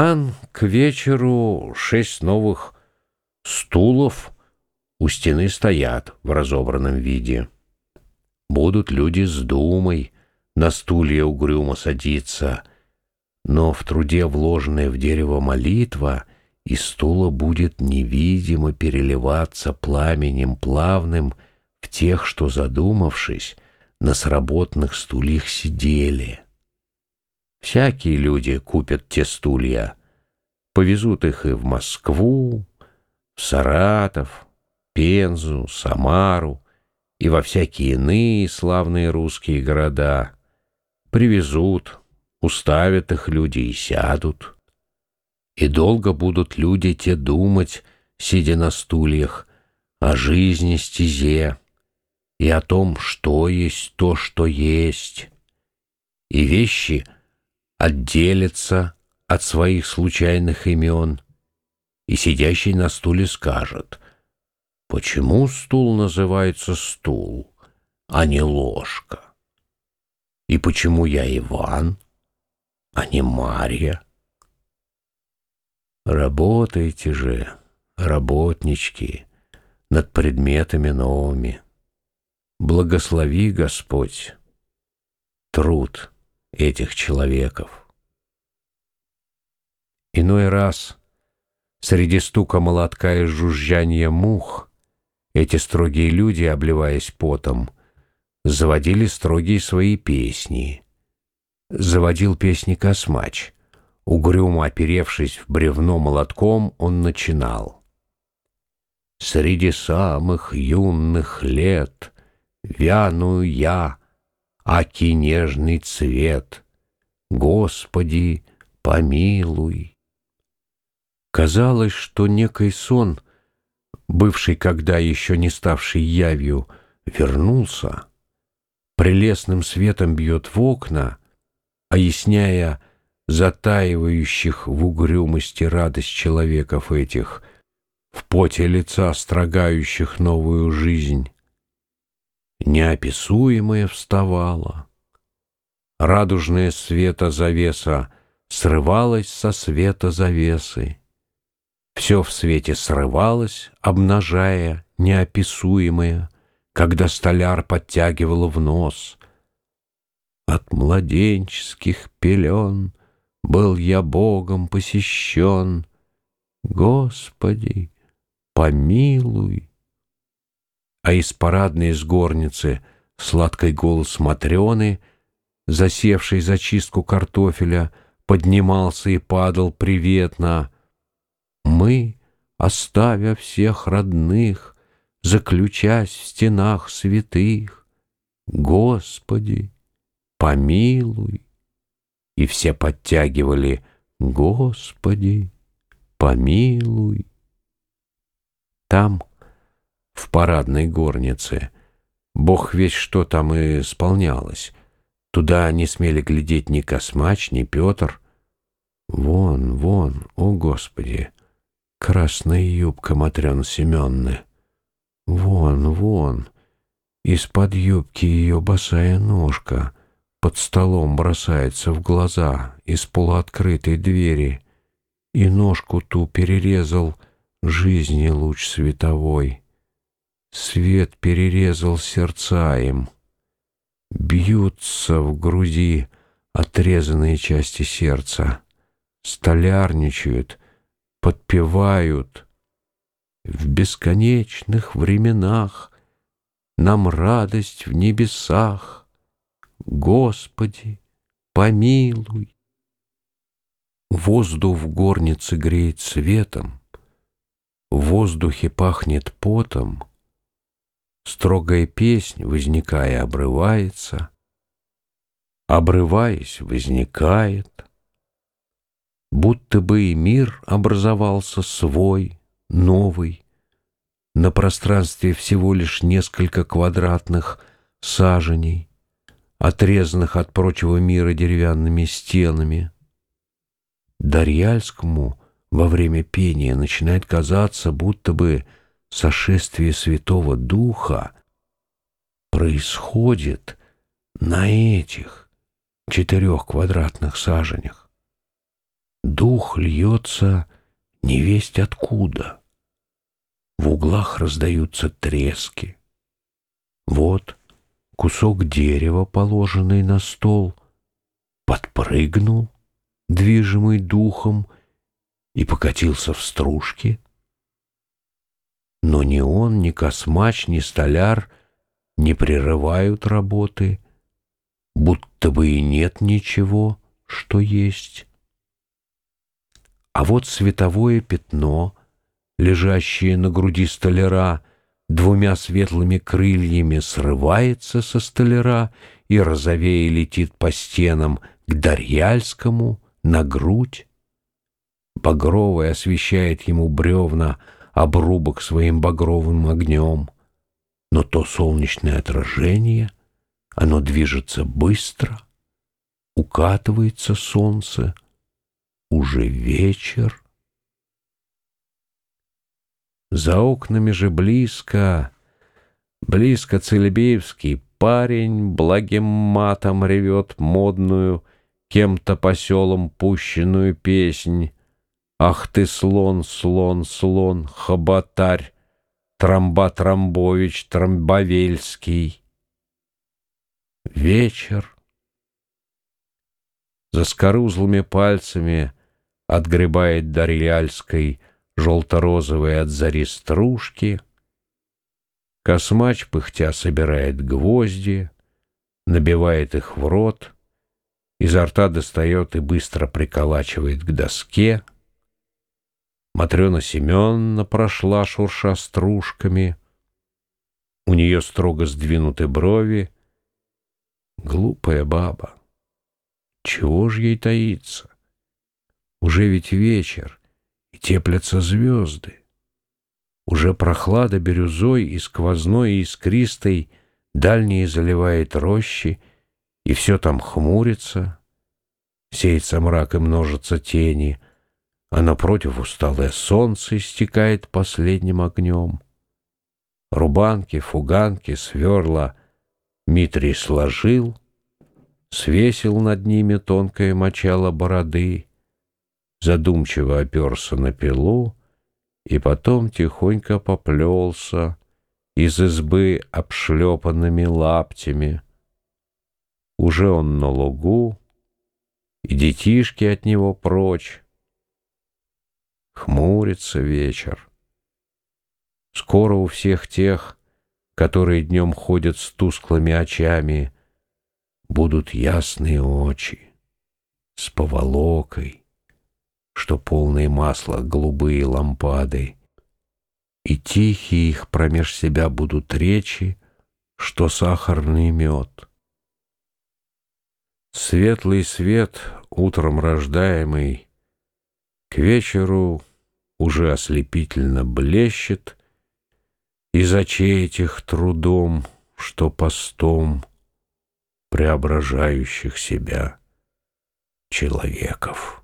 Ан к вечеру шесть новых стулов у стены стоят в разобранном виде. Будут люди с думой на стулья угрюмо садиться, но в труде вложенная в дерево молитва из стула будет невидимо переливаться пламенем плавным в тех, что, задумавшись, на сработанных стульях сидели. Всякие люди купят те стулья, повезут их и в Москву, в Саратов, Пензу, Самару и во всякие иные славные русские города. Привезут, уставят их люди и сядут. И долго будут люди те думать, сидя на стульях, о жизни стезе и о том, что есть то, что есть. И вещи — отделится от своих случайных имен, и сидящий на стуле скажет, почему стул называется стул, а не ложка, и почему я Иван, а не Марья. Работайте же, работнички, над предметами новыми. Благослови Господь труд этих человеков. Иной раз среди стука молотка и жужжания мух эти строгие люди, обливаясь потом, заводили строгие свои песни. Заводил песни Космач. Угрюмо оперевшись в бревно молотком, он начинал. «Среди самых юных лет вяну я, аки нежный цвет. Господи, помилуй. Казалось, что некий сон, бывший когда еще не ставший явью, вернулся, прелестным светом бьет в окна, оясняя затаивающих в угрюмости радость человеков этих, в поте лица строгающих новую жизнь неописуемое вставало. Радужная света завеса срывалась со света завесы. Все в свете срывалось, обнажая неописуемое, когда столяр подтягивал в нос. От младенческих пелен был я Богом посещен. Господи, помилуй а из парадной с горницы сладкий голос Матрены, засевший за чистку картофеля, поднимался и падал приветно. Мы, оставя всех родных, заключась в стенах святых, Господи, помилуй. И все подтягивали Господи, помилуй. Там в парадной горнице. Бог весь что там и исполнялось. Туда не смели глядеть ни Космач, ни Петр. Вон, вон, о Господи, красная юбка Матрёны Семённы. Вон, вон, из-под юбки ее босая ножка под столом бросается в глаза из полуоткрытой двери, и ножку ту перерезал жизни луч световой. Свет перерезал сердца им. Бьются в груди отрезанные части сердца. Столярничают, подпевают. В бесконечных временах Нам радость в небесах. Господи, помилуй. Воздух в горнице греет светом, В воздухе пахнет потом — Строгая песнь, возникая, обрывается, обрываясь, возникает. Будто бы и мир образовался свой, новый, на пространстве всего лишь несколько квадратных саженей, отрезанных от прочего мира деревянными стенами. Дарьяльскому во время пения начинает казаться, будто бы сошествие Святого Духа происходит на этих четырех квадратных саженях. дух льется невесть откуда. В углах раздаются трески. Вот кусок дерева, положенный на стол, подпрыгнул, движимый духом, и покатился в стружки. Но ни он, ни космач, ни столяр не прерывают работы, будто бы и нет ничего, что есть. А вот световое пятно, лежащее на груди столяра, двумя светлыми крыльями срывается со столяра и розовее летит по стенам к Дарьяльскому на грудь. Багровый освещает ему бревна обрубок своим багровым огнем. Но то солнечное отражение, оно движется быстро, укатывается солнце — уже вечер. За окнами же близко, близко Целебеевский парень благим матом ревет модную, кем-то по селам пущенную песнь. Ах ты, слон, слон, слон, хоботарь, Трамба Трамбович Трамбовельский. Вечер. За скорузлыми пальцами отгребает Дарьяльской желто-розовые от зари стружки. Космач, пыхтя, собирает гвозди, набивает их в рот, изо рта достает и быстро приколачивает к доске. Матрена Семеновна прошла, шурша стружками. У нее строго сдвинуты брови. Глупая баба. Чего ж ей таиться? Уже ведь вечер, и теплятся звезды. Уже прохлада бирюзой и сквозной и искристой Дальние заливает рощи, и все там хмурится. Сеется мрак и множатся тени, а напротив усталое солнце истекает последним огнем. Рубанки, фуганки, сверла Митрий сложил, свесил над ними тонкое мочало бороды, задумчиво оперся на пилу и потом тихонько поплелся из избы обшлепанными лаптями. Уже он на лугу, и детишки от него прочь. Хмурится вечер. Скоро у всех тех, которые днем ходят с тусклыми очами, будут ясные очи с поволокой, что полные масла голубые лампады, и тихие их промеж себя будут речи, что сахарный мед. Светлый свет, утром рождаемый, к вечеру уже ослепительно блещет, из очей этих трудом, что постом, преображающих себя человеков.